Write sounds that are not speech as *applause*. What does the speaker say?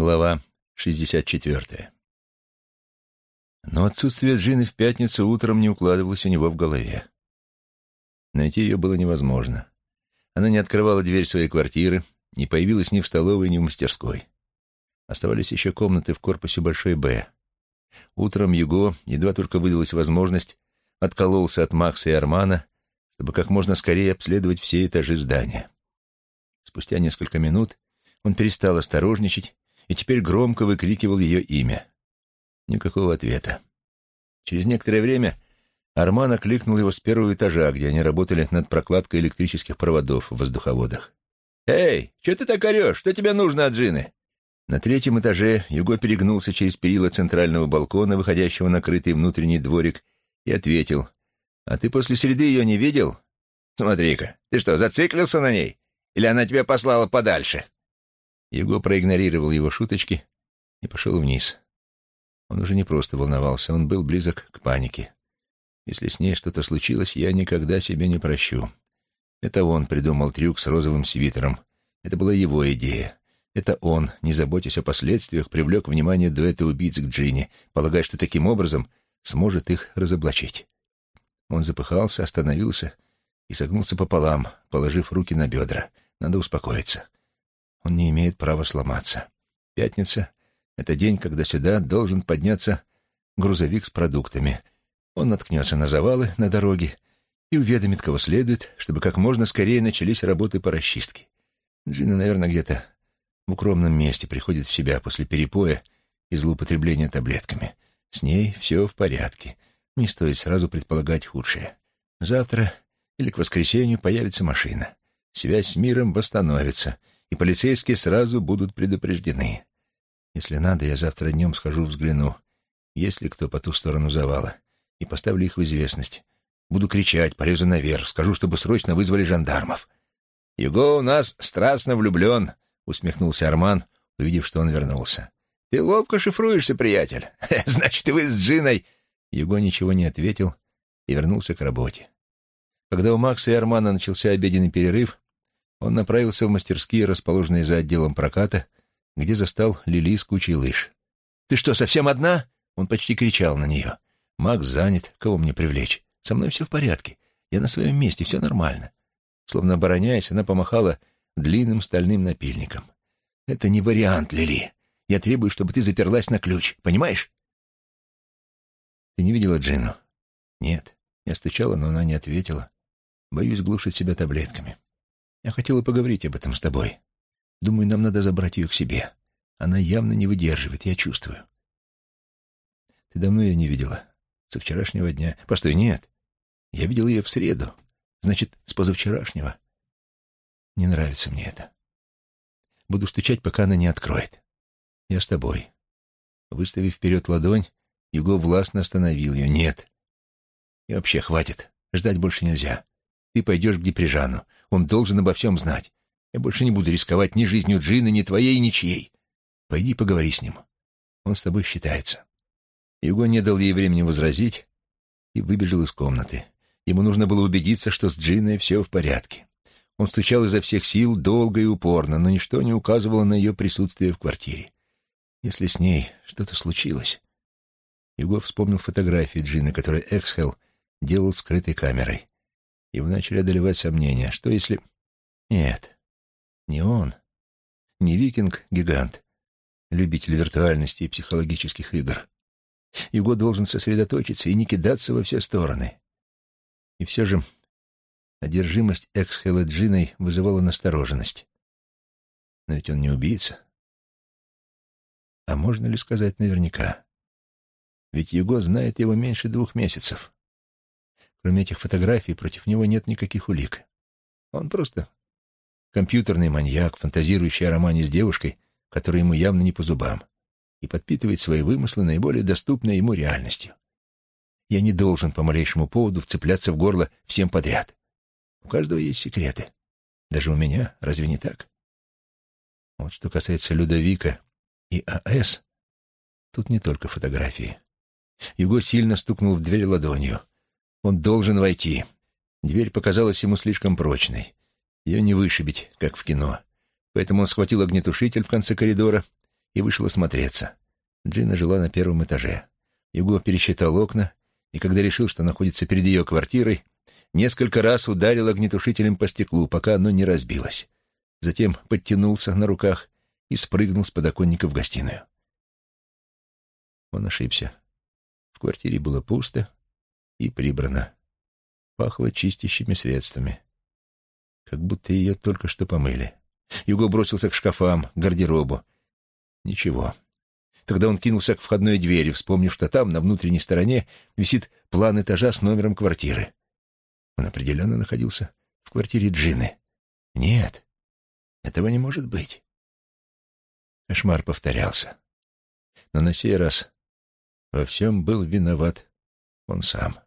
Глава 64. Но отсутствие Джины в пятницу утром не укладывалось у него в голове. Найти ее было невозможно. Она не открывала дверь своей квартиры, не появилась ни в столовой, ни в мастерской. Оставались еще комнаты в корпусе Большой «Б». Утром Юго, едва только выдалась возможность, откололся от Макса и Армана, чтобы как можно скорее обследовать все этажи здания. Спустя несколько минут он перестал осторожничать и теперь громко выкрикивал ее имя. Никакого ответа. Через некоторое время Арман окликнул его с первого этажа, где они работали над прокладкой электрических проводов в воздуховодах. «Эй, что ты так орешь? Что тебе нужно от Джины?» На третьем этаже Юго перегнулся через перила центрального балкона, выходящего на крытый внутренний дворик, и ответил. «А ты после среды ее не видел?» «Смотри-ка, ты что, зациклился на ней? Или она тебя послала подальше?» Его проигнорировал его шуточки и пошел вниз. Он уже не просто волновался, он был близок к панике. Если с ней что-то случилось, я никогда себе не прощу. Это он придумал трюк с розовым свитером. Это была его идея. Это он, не заботясь о последствиях, привлек внимание дуэта убийц к Джинни, полагая, что таким образом сможет их разоблачить. Он запыхался, остановился и согнулся пополам, положив руки на бедра. Надо успокоиться. Он не имеет права сломаться. Пятница — это день, когда сюда должен подняться грузовик с продуктами. Он наткнется на завалы на дороге и уведомит, кого следует, чтобы как можно скорее начались работы по расчистке. Джина, наверное, где-то в укромном месте приходит в себя после перепоя и злоупотребления таблетками. С ней все в порядке. Не стоит сразу предполагать худшее. Завтра или к воскресенью появится машина. Связь с миром восстановится, и полицейские сразу будут предупреждены. Если надо, я завтра днем схожу взгляну, есть ли кто по ту сторону завала, и поставлю их в известность. Буду кричать, полезу наверх, скажу, чтобы срочно вызвали жандармов. «Юго у нас страстно влюблен», — усмехнулся Арман, увидев, что он вернулся. «Ты ловко шифруешься, приятель. *laughs* Значит, вы с Джиной...» Юго ничего не ответил и вернулся к работе. Когда у Макса и Армана начался обеденный перерыв, он направился в мастерские, расположенные за отделом проката, где застал Лили с кучей лыж. «Ты что, совсем одна?» Он почти кричал на нее. «Макс занят. Кого мне привлечь? Со мной все в порядке. Я на своем месте, все нормально». Словно обороняясь, она помахала длинным стальным напильником. «Это не вариант, Лили. Я требую, чтобы ты заперлась на ключ. Понимаешь?» «Ты не видела Джину?» «Нет». Я стучала, но она не ответила. Боюсь глушить себя таблетками. Я хотела поговорить об этом с тобой. Думаю, нам надо забрать ее к себе. Она явно не выдерживает, я чувствую. Ты давно ее не видела? Со вчерашнего дня? Постой, нет. Я видел ее в среду. Значит, с позавчерашнего. Не нравится мне это. Буду стучать, пока она не откроет. Я с тобой. Выставив вперед ладонь, Юго властно остановил ее. Нет. И вообще, хватит. Ждать больше нельзя. Ты пойдешь к Деприжану. Он должен обо всем знать. Я больше не буду рисковать ни жизнью Джины, ни твоей, ни чьей. Пойди поговори с ним. Он с тобой считается». Юго не дал ей времени возразить и выбежал из комнаты. Ему нужно было убедиться, что с Джиной все в порядке. Он стучал изо всех сил, долго и упорно, но ничто не указывало на ее присутствие в квартире. Если с ней что-то случилось... Юго вспомнил фотографии Джины, которые Эксхелл делал скрытой камерой. Его начали одолевать сомнения. Что если... Нет, не он. Не викинг-гигант, любитель виртуальности и психологических игр. Его должен сосредоточиться и не кидаться во все стороны. И все же одержимость Эксхела Джиной вызывала настороженность. Но ведь он не убийца. А можно ли сказать наверняка? Ведь Юго знает его меньше двух месяцев. Кроме этих фотографий, против него нет никаких улик. Он просто компьютерный маньяк, фантазирующий о романе с девушкой, которая ему явно не по зубам, и подпитывает свои вымыслы наиболее доступной ему реальностью. Я не должен по малейшему поводу вцепляться в горло всем подряд. У каждого есть секреты. Даже у меня, разве не так? Вот что касается Людовика и А.С., тут не только фотографии. Юго сильно стукнул в дверь ладонью. Он должен войти. Дверь показалась ему слишком прочной. Ее не вышибить, как в кино. Поэтому он схватил огнетушитель в конце коридора и вышел осмотреться. Джина жила на первом этаже. Юго пересчитал окна, и когда решил, что находится перед ее квартирой, несколько раз ударил огнетушителем по стеклу, пока оно не разбилось. Затем подтянулся на руках и спрыгнул с подоконника в гостиную. Он ошибся. В квартире было пусто и прибрано. Пахло чистящими средствами. Как будто ее только что помыли. Юго бросился к шкафам, к гардеробу. Ничего. Тогда он кинулся к входной двери, вспомнив, что там, на внутренней стороне, висит план этажа с номером квартиры. Он определенно находился в квартире Джины. Нет, этого не может быть. Кошмар повторялся. Но на сей раз во всем был виноват он сам.